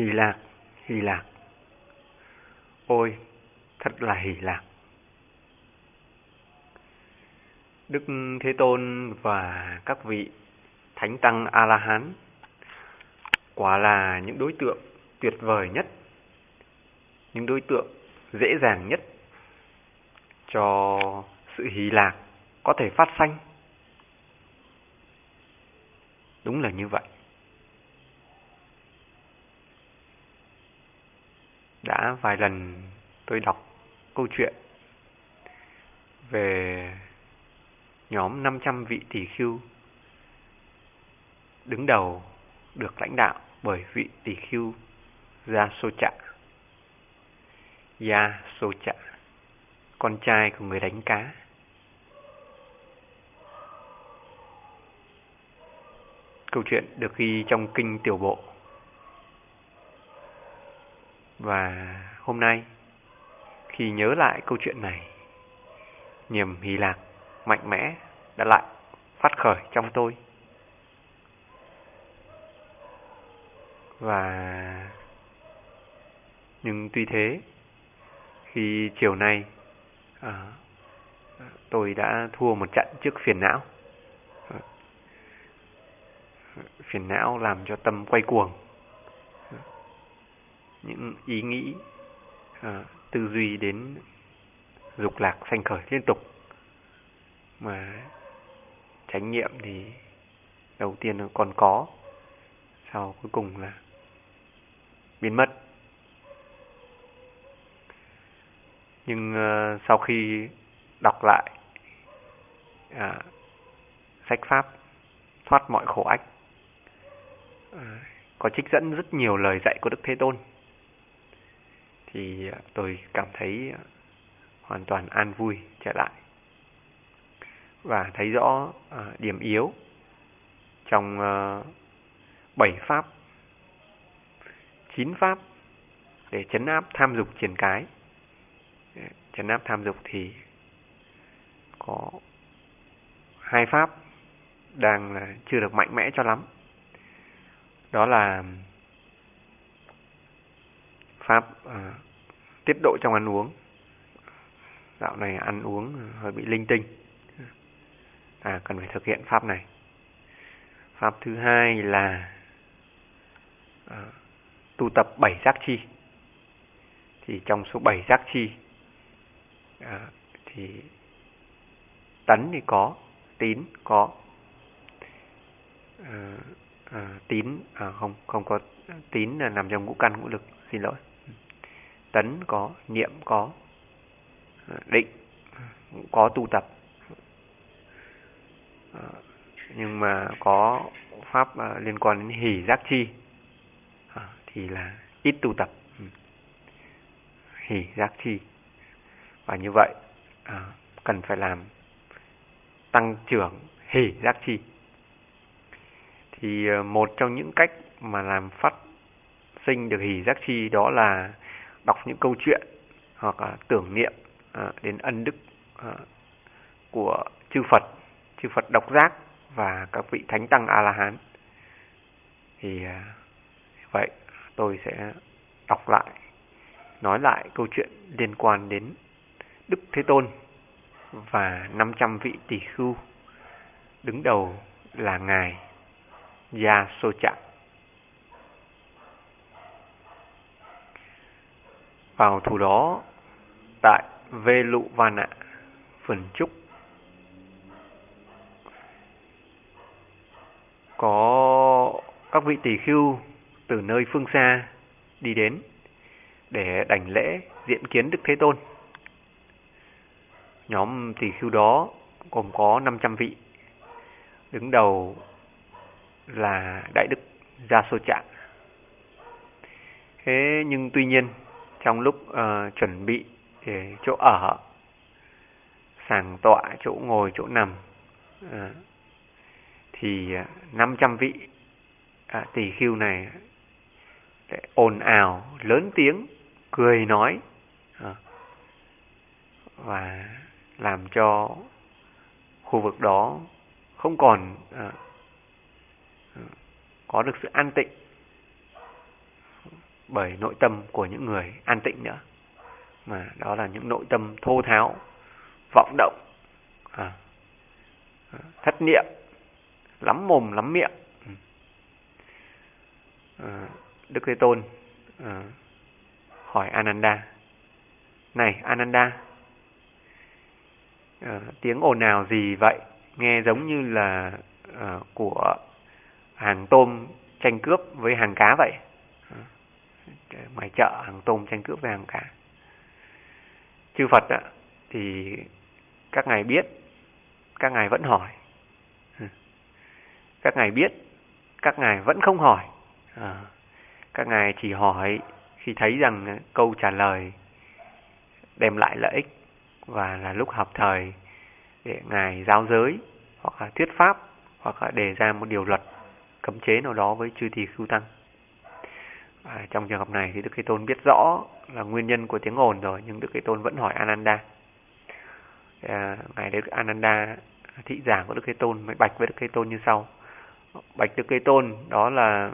Hy lạc, Hy lạc. Ôi, thật là Hy lạc. Đức Thế Tôn và các vị Thánh Tăng A-La-Hán quả là những đối tượng tuyệt vời nhất, những đối tượng dễ dàng nhất cho sự hỷ lạc có thể phát sanh. Đúng là như vậy. Đã vài lần tôi đọc câu chuyện về nhóm 500 vị tỷ khưu đứng đầu được lãnh đạo bởi vị tỷ khưu Gia Sô Gia Sô con trai của người đánh cá. Câu chuyện được ghi trong kinh tiểu bộ. Và hôm nay, khi nhớ lại câu chuyện này, niềm hỷ lạc mạnh mẽ đã lại phát khởi trong tôi. Và nhưng tuy thế, khi chiều nay à, tôi đã thua một trận trước phiền não. Phiền não làm cho tâm quay cuồng. Những ý nghĩ, à, tư duy đến dục lạc sanh khởi liên tục. Mà chánh niệm thì đầu tiên nó còn có, sau cuối cùng là biến mất. Nhưng uh, sau khi đọc lại à, sách pháp thoát mọi khổ ách à, có trích dẫn rất nhiều lời dạy của Đức Thế Tôn thì tôi cảm thấy hoàn toàn an vui trở lại. Và thấy rõ à, điểm yếu trong à, bảy pháp, chín pháp để chấn áp tham dục triển cái. Chấn áp tham dục thì có hai pháp đang là chưa được mạnh mẽ cho lắm. Đó là pháp à, tiết độ trong ăn uống. Dạo này ăn uống hơi bị linh tinh. À cần phải thực hiện pháp này. Pháp thứ hai là à, tu tập bảy giác chi. Thì trong số bảy giác chi à, thì tấn thì có tín có. À, à, tín à, không không có tín là nằm trong ngũ căn ngũ lực xin lỗi tấn có, niệm có, định có tu tập. Ờ, nhưng mà có pháp ờ, liên quan đến hỷ giác chi ờ, thì là ít tu tập. Ừ. Hỷ giác chi. Và như vậy cần phải làm tăng trưởng hỷ giác chi. Thì một trong những cách mà làm phát sinh được hỷ giác chi đó là đọc những câu chuyện hoặc là tưởng niệm à, đến ân đức à, của chư Phật, chư Phật độc giác và các vị thánh tăng A La Hán. Thì à, vậy tôi sẽ đọc lại nói lại câu chuyện liên quan đến Đức Thế Tôn và 500 vị tỷ khưu đứng đầu là ngài Gia Sô Trạng. Vào thủ đó tại Vê Lụ Văn Ạ, Phần Trúc có các vị tỷ khưu từ nơi phương xa đi đến để đảnh lễ diện kiến Đức Thế Tôn. Nhóm tỷ khưu đó gồm có 500 vị. Đứng đầu là Đại Đức Gia Sô Trạng. Thế nhưng tuy nhiên trong lúc uh, chuẩn bị để chỗ ở, sàng tọa, chỗ ngồi, chỗ nằm uh, thì 500 vị à, tỷ khưu này ồn ào, lớn tiếng, cười nói à, và làm cho khu vực đó không còn à, có được sự an tịnh bởi nội tâm của những người an tịnh nữa. Mà đó là những nội tâm thô tháo vọng động à, à thất niệm lắm mồm lắm miệng. Ừ. À, đức thế tôn à, hỏi ananda này ananda à, tiếng ồn nào gì vậy? Nghe giống như là à, của hàng tôm tranh cướp với hàng cá vậy? à, ngoài chợ hàng tôm tranh cướp vàng hàng chư Phật ạ, thì các ngài biết, các ngài vẫn hỏi. Ừ. Các ngài biết, các ngài vẫn không hỏi. À, các ngài chỉ hỏi khi thấy rằng câu trả lời đem lại lợi ích và là lúc hợp thời để ngài giáo giới hoặc là thuyết pháp hoặc là đề ra một điều luật cấm chế nào đó với chư tỳ khưu tăng. À, trong trường hợp này thì Đức Thế Tôn biết rõ là nguyên nhân của tiếng ồn rồi nhưng Đức Thế Tôn vẫn hỏi Ananda. À, ngài Đức Ananda thị giảng của Đức Thế Tôn mới bạch với Đức Thế Tôn như sau. Bạch Đức Thế Tôn đó là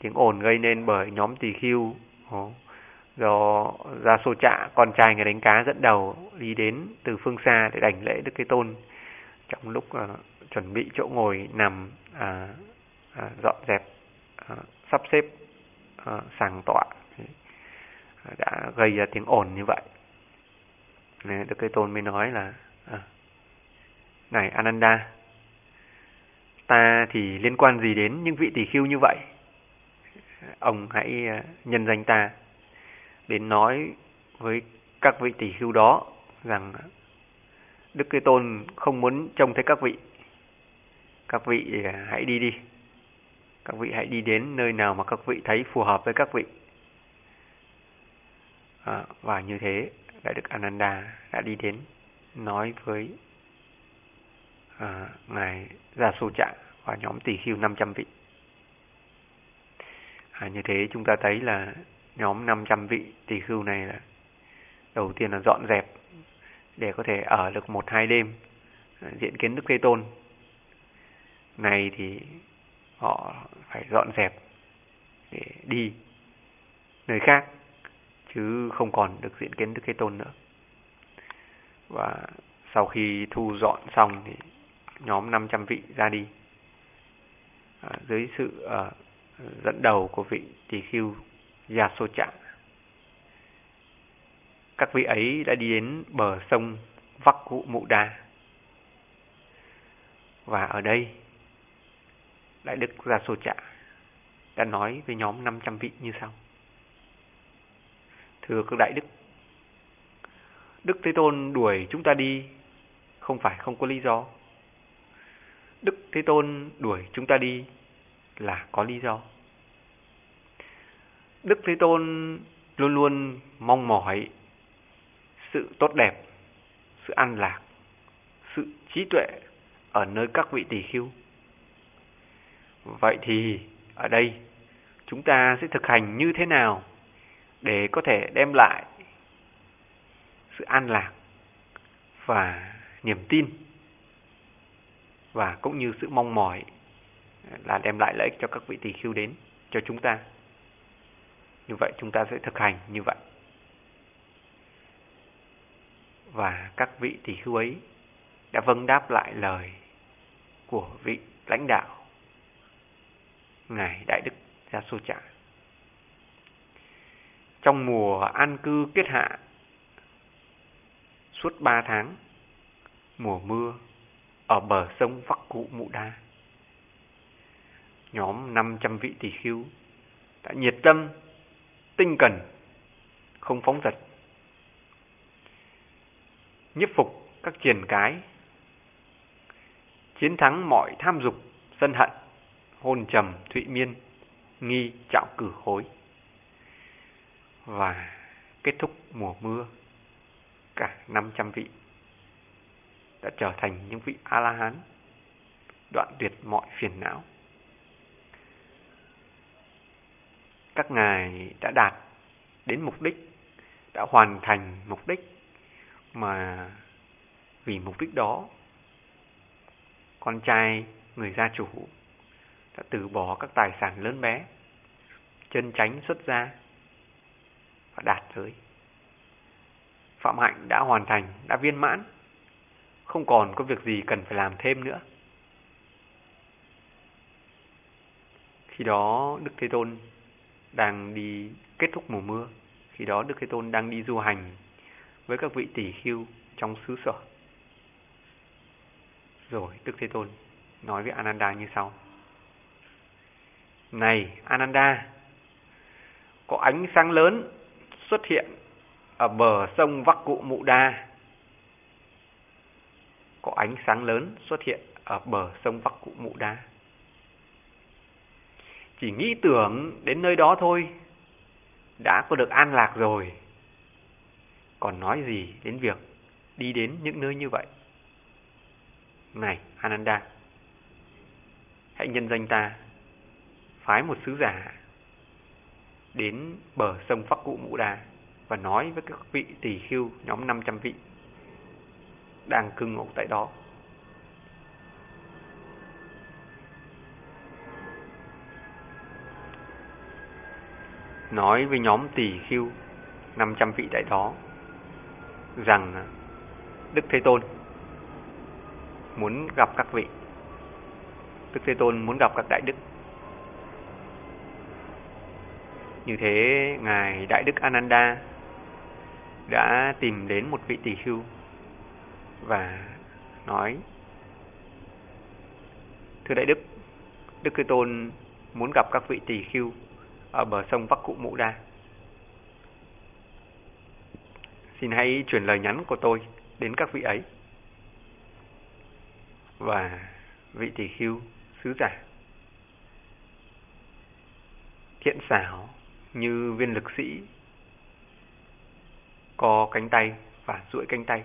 tiếng ồn gây nên bởi nhóm tỳ khưu do ra sô trạ con trai người đánh cá dẫn đầu đi đến từ phương xa để đảnh lễ Đức Thế Tôn trong lúc uh, chuẩn bị chỗ ngồi nằm uh, uh, dọn dẹp uh, sắp xếp uh, sàng tọa. Ờ, đã gây ra tiếng ồn như vậy. Nên Đức Thế Tôn mới nói là à, này Ananda ta thì liên quan gì đến những vị tỷ khưu như vậy? Ông hãy ờ, nhân danh ta đến nói với các vị tỷ khưu đó rằng Đức Thế Tôn không muốn trông thấy các vị. Các vị hãy đi đi các vị hãy đi đến nơi nào mà các vị thấy phù hợp với các vị. À, và như thế đại đức Ananda đã đi đến nói với à, ngài Gia Sô Trạng và nhóm tỷ khưu 500 vị. À, như thế chúng ta thấy là nhóm 500 vị tỷ khưu này là đầu tiên là dọn dẹp để có thể ở được một hai đêm à, diện kiến Đức Thế Tôn. Này thì họ phải dọn dẹp để đi nơi khác chứ không còn được diện kiến Đức Thế Tôn nữa. Và sau khi thu dọn xong thì nhóm 500 vị ra đi à, dưới sự à, dẫn đầu của vị Tỳ khưu Trạng Các vị ấy đã đi đến bờ sông Vắc Cụ Mụ Đa. Và ở đây Đại Đức Yasocha đã nói với nhóm 500 vị như sau. Thưa các đại đức, Đức Thế Tôn đuổi chúng ta đi không phải không có lý do. Đức Thế Tôn đuổi chúng ta đi là có lý do. Đức Thế Tôn luôn luôn mong mỏi sự tốt đẹp, sự an lạc, sự trí tuệ ở nơi các vị tỷ khưu. Vậy thì, ở đây, chúng ta sẽ thực hành như thế nào để có thể đem lại sự an lạc và niềm tin và cũng như sự mong mỏi ờ, là đem lại lợi ích cho các vị tỷ khưu đến, cho chúng ta. Như vậy chúng ta sẽ thực hành như vậy. Và các vị tỷ khưu ấy đã vâng đáp lại lời của vị lãnh đạo Ngài Đại Đức Gia Sô Trạ trong mùa an cư kết hạ suốt ba tháng mùa mưa ở bờ sông Vắc Cụ Mụ Đa. Nhóm 500 vị tỷ khưu đã nhiệt tâm, tinh cần, không phóng dật. Nhiếp phục các triền cái, chiến thắng mọi tham dục, sân hận, hôn trầm, thụy miên, nghi, trọng cử hối và kết thúc mùa mưa cả 500 vị đã trở thành những vị A-la-hán đoạn tuyệt mọi phiền não. Các ngài đã đạt đến mục đích, đã hoàn thành mục đích mà vì mục đích đó con trai người gia chủ đã từ bỏ các tài sản lớn bé chân tránh xuất gia và đạt giới. Phạm hạnh đã hoàn thành, đã viên mãn, không còn có việc gì cần phải làm thêm nữa. Khi đó Đức Thế Tôn đang đi kết thúc mùa mưa, khi đó Đức Thế Tôn đang đi du hành với các vị tỷ khưu trong xứ sở. Rồi Đức Thế Tôn nói với Ananda như sau. Này Ananda, có ánh sáng lớn xuất hiện ở bờ sông Vắc Cụ Mụ Đa. Có ánh sáng lớn xuất hiện ở bờ sông Vắc Cụ Mụ Đa. Chỉ nghĩ tưởng đến nơi đó thôi, đã có được an lạc rồi. Còn nói gì đến việc đi đến những nơi như vậy? Này Ananda, hãy nhân danh ta, phái một sứ giả đến bờ sông Phắc Cụ Mũ Đà và nói với các vị Tỳ khưu nhóm 500 vị đang cư ngụ tại đó. Nói với nhóm tỳ khưu 500 vị tại đó rằng, Đức Thế Tôn muốn gặp các vị. Đức Thế Tôn muốn gặp các đại đức. Như thế, Ngài Đại Đức Ananda đã tìm đến một vị tỷ khưu và nói Thưa Đại Đức, Đức cư Tôn muốn gặp các vị tỷ khưu ở bờ sông Bắc Cụ Mũ Đa. Xin hãy truyền lời nhắn của tôi đến các vị ấy. Và vị tỷ khưu sứ giả. Thiện xảo như viên lực sĩ co cánh tay và duỗi cánh tay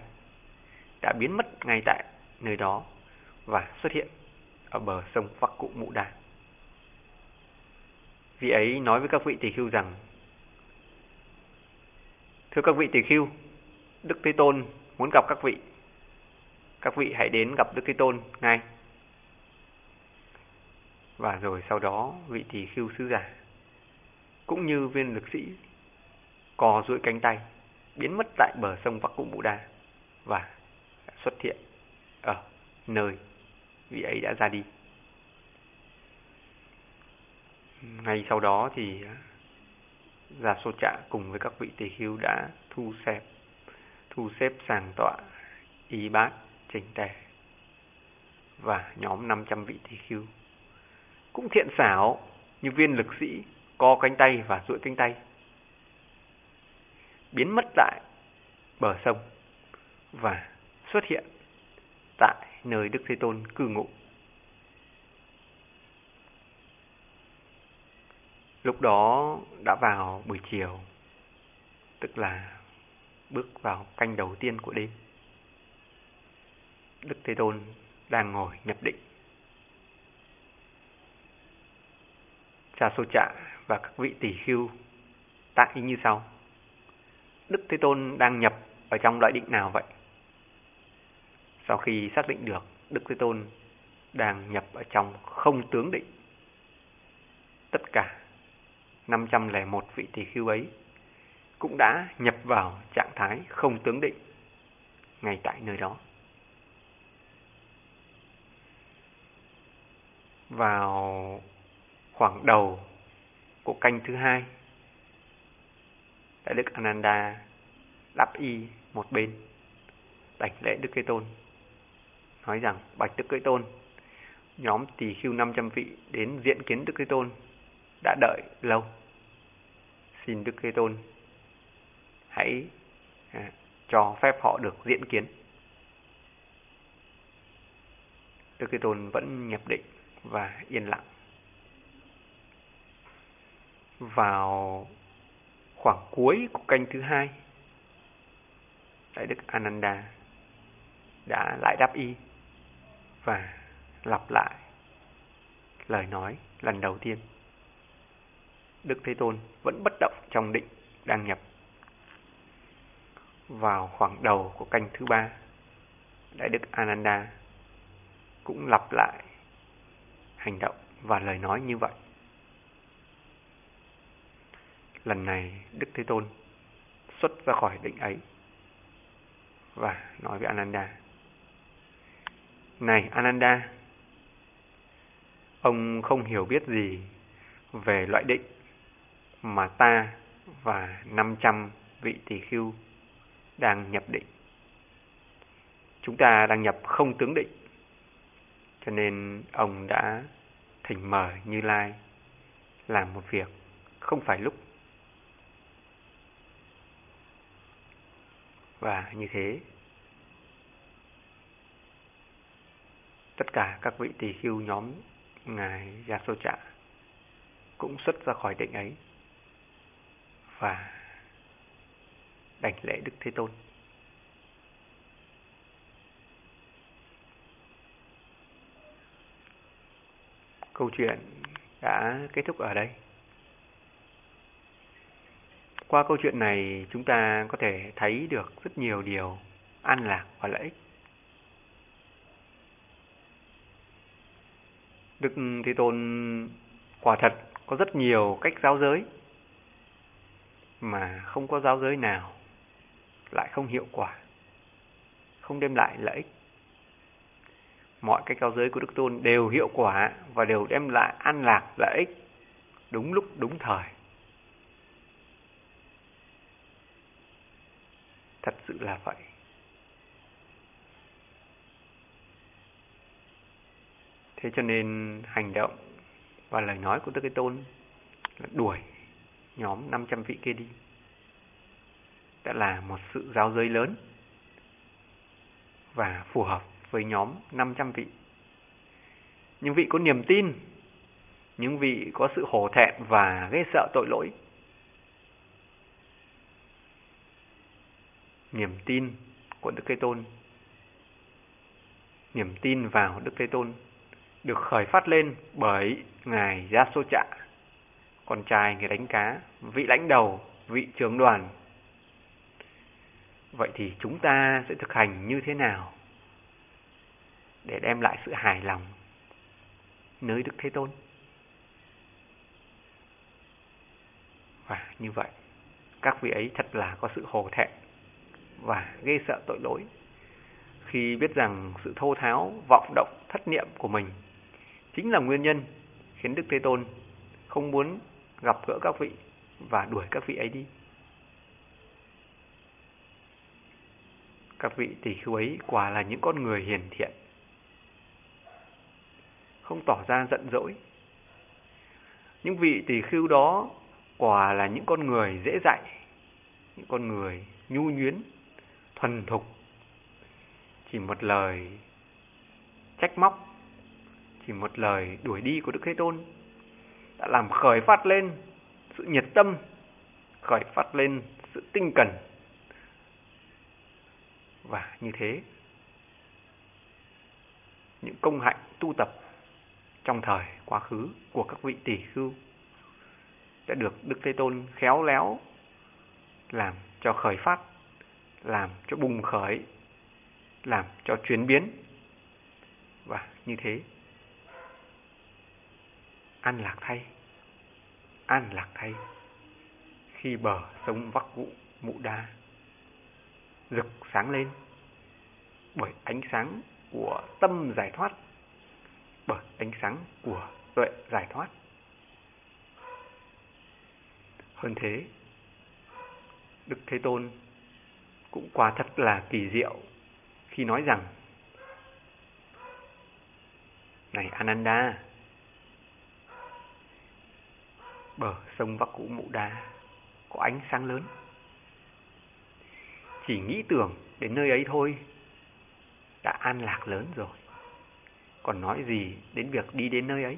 đã biến mất ngay tại nơi đó và xuất hiện ở bờ sông Vắc Cụ Mụ Đà. Vị ấy nói với các vị tỷ khưu rằng Thưa các vị tỷ khưu, Đức Thế Tôn muốn gặp các vị. Các vị hãy đến gặp Đức Thế Tôn ngay. Và rồi sau đó vị tỷ khưu sứ giả cũng như viên lực sĩ cò duỗi cánh tay, biến mất tại bờ sông Vắc Cụ Bụ Đa và xuất hiện ở nơi vị ấy đã ra đi. Ngay sau đó thì Gia Sô Trạ cùng với các vị tỳ khưu đã thu xếp thu xếp sàng tọa y bát, chỉnh tề và nhóm 500 vị tỳ khưu cũng thiện xảo như viên lực sĩ co cánh tay và duỗi cánh tay biến mất tại bờ sông và xuất hiện tại nơi Đức Thế Tôn cư ngụ. Lúc đó đã vào buổi chiều, tức là bước vào canh đầu tiên của đêm. Đức Thế Tôn đang ngồi nhập định. Cha Sô Trạ và các vị tỷ khưu tại như sau. Đức Thế Tôn đang nhập ở trong loại định nào vậy? Sau khi xác định được Đức Thế Tôn đang nhập ở trong không tướng định, tất cả 501 vị tỷ khưu ấy cũng đã nhập vào trạng thái không tướng định ngay tại nơi đó. Vào khoảng đầu của canh thứ hai, Đại Đức Ananda đáp y một bên, đảnh lễ Đức Thế Tôn, nói rằng bạch Đức Thế Tôn, nhóm tỳ khưu 500 vị đến diện kiến Đức Thế Tôn đã đợi lâu. Xin Đức Thế Tôn hãy à, cho phép họ được diễn kiến. Đức Thế Tôn vẫn nhập định và yên lặng. Vào khoảng cuối của canh thứ hai, Đại Đức Ananda đã lại đáp y và lặp lại lời nói lần đầu tiên. Đức Thế Tôn vẫn bất động trong định đang nhập vào khoảng đầu của canh thứ ba, Đại Đức Ananda cũng lặp lại hành động và lời nói như vậy. Lần này Đức Thế Tôn xuất ra khỏi định ấy và nói với Ananda. Này Ananda, ông không hiểu biết gì về loại định mà ta và 500 vị tỷ khưu đang nhập định. Chúng ta đang nhập không tướng định, cho nên ông đã thỉnh mời Như Lai làm một việc không phải lúc. Và như thế, tất cả các vị tỳ khưu nhóm Ngài Yasocha cũng xuất ra khỏi định ấy và đảnh lễ Đức Thế Tôn. Câu chuyện đã kết thúc ở đây. Qua câu chuyện này chúng ta có thể thấy được rất nhiều điều an lạc và lợi ích. Đức Thế Tôn quả thật có rất nhiều cách giáo giới mà không có giáo giới nào lại không hiệu quả, không đem lại lợi ích. Mọi cách giáo giới của Đức Tôn đều hiệu quả và đều đem lại an lạc lợi ích đúng lúc đúng thời. Thật sự là vậy. Thế cho nên hành động và lời nói của Đức Thế Tôn là đuổi nhóm 500 vị kia đi. Đã là một sự giao giới lớn và phù hợp với nhóm 500 vị. Những vị có niềm tin, những vị có sự hổ thẹn và ghê sợ tội lỗi. Niềm tin của Đức Thế Tôn niềm tin vào Đức Thế Tôn được khởi phát lên bởi Ngài Gia Sô Trạ, con trai người đánh cá, vị lãnh đầu, vị trưởng đoàn. Vậy thì chúng ta sẽ thực hành như thế nào để đem lại sự hài lòng nơi Đức Thế Tôn? Và như vậy, các vị ấy thật là có sự hồ thẹn và ghê sợ tội lỗi khi biết rằng sự thô tháo, vọng động, thất niệm của mình chính là nguyên nhân khiến Đức Thế Tôn không muốn gặp gỡ các vị và đuổi các vị ấy đi. Các vị tỷ khưu ấy quả là những con người hiền thiện, không tỏ ra giận dỗi. Những vị tỷ khưu đó quả là những con người dễ dạy, những con người nhu nhuyến, thuần thục. Chỉ một lời trách móc chỉ một lời đuổi đi của Đức Thế Tôn đã làm khởi phát lên sự nhiệt tâm, khởi phát lên sự tinh cần. Và như thế, những công hạnh tu tập trong thời quá khứ của các vị tỷ khưu đã được Đức Thế Tôn khéo léo làm cho khởi phát, làm cho bùng khởi, làm cho chuyển biến. Và như thế an lạc thay an lạc thay khi bờ sông vắc vụ mụ đa rực sáng lên bởi ánh sáng của tâm giải thoát bởi ánh sáng của tuệ giải thoát hơn thế đức thế tôn cũng quả thật là kỳ diệu khi nói rằng, này ananda, bờ sông Vắc Cũ Mụ Đa có ánh sáng lớn. Chỉ nghĩ tưởng đến nơi ấy thôi, đã an lạc lớn rồi. Còn nói gì đến việc đi đến nơi ấy?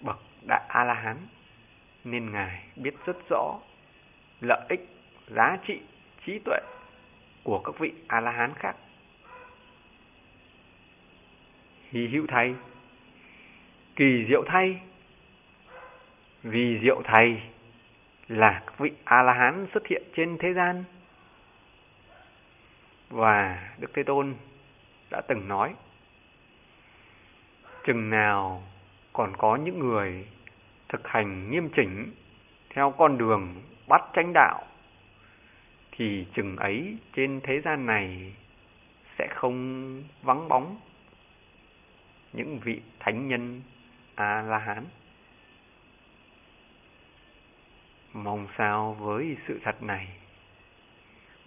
Bậc Đại A-La-Hán nên Ngài biết rất rõ lợi ích, giá trị, trí tuệ của các vị A-La-Hán khác. Hí hữu thay kỳ diệu thay vì diệu thầy là các vị a la hán xuất hiện trên thế gian và đức thế tôn đã từng nói chừng nào còn có những người thực hành nghiêm chỉnh, theo con đường bắt chánh đạo, thì chừng ấy trên thế gian này sẽ không vắng bóng những vị thánh nhân a la hán mong sao với sự thật này,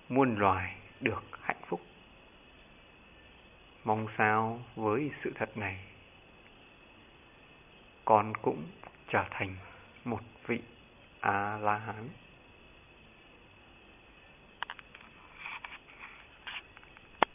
muôn loài được hạnh phúc. Mong sao với sự thật này, con cũng trở thành một vị a la hán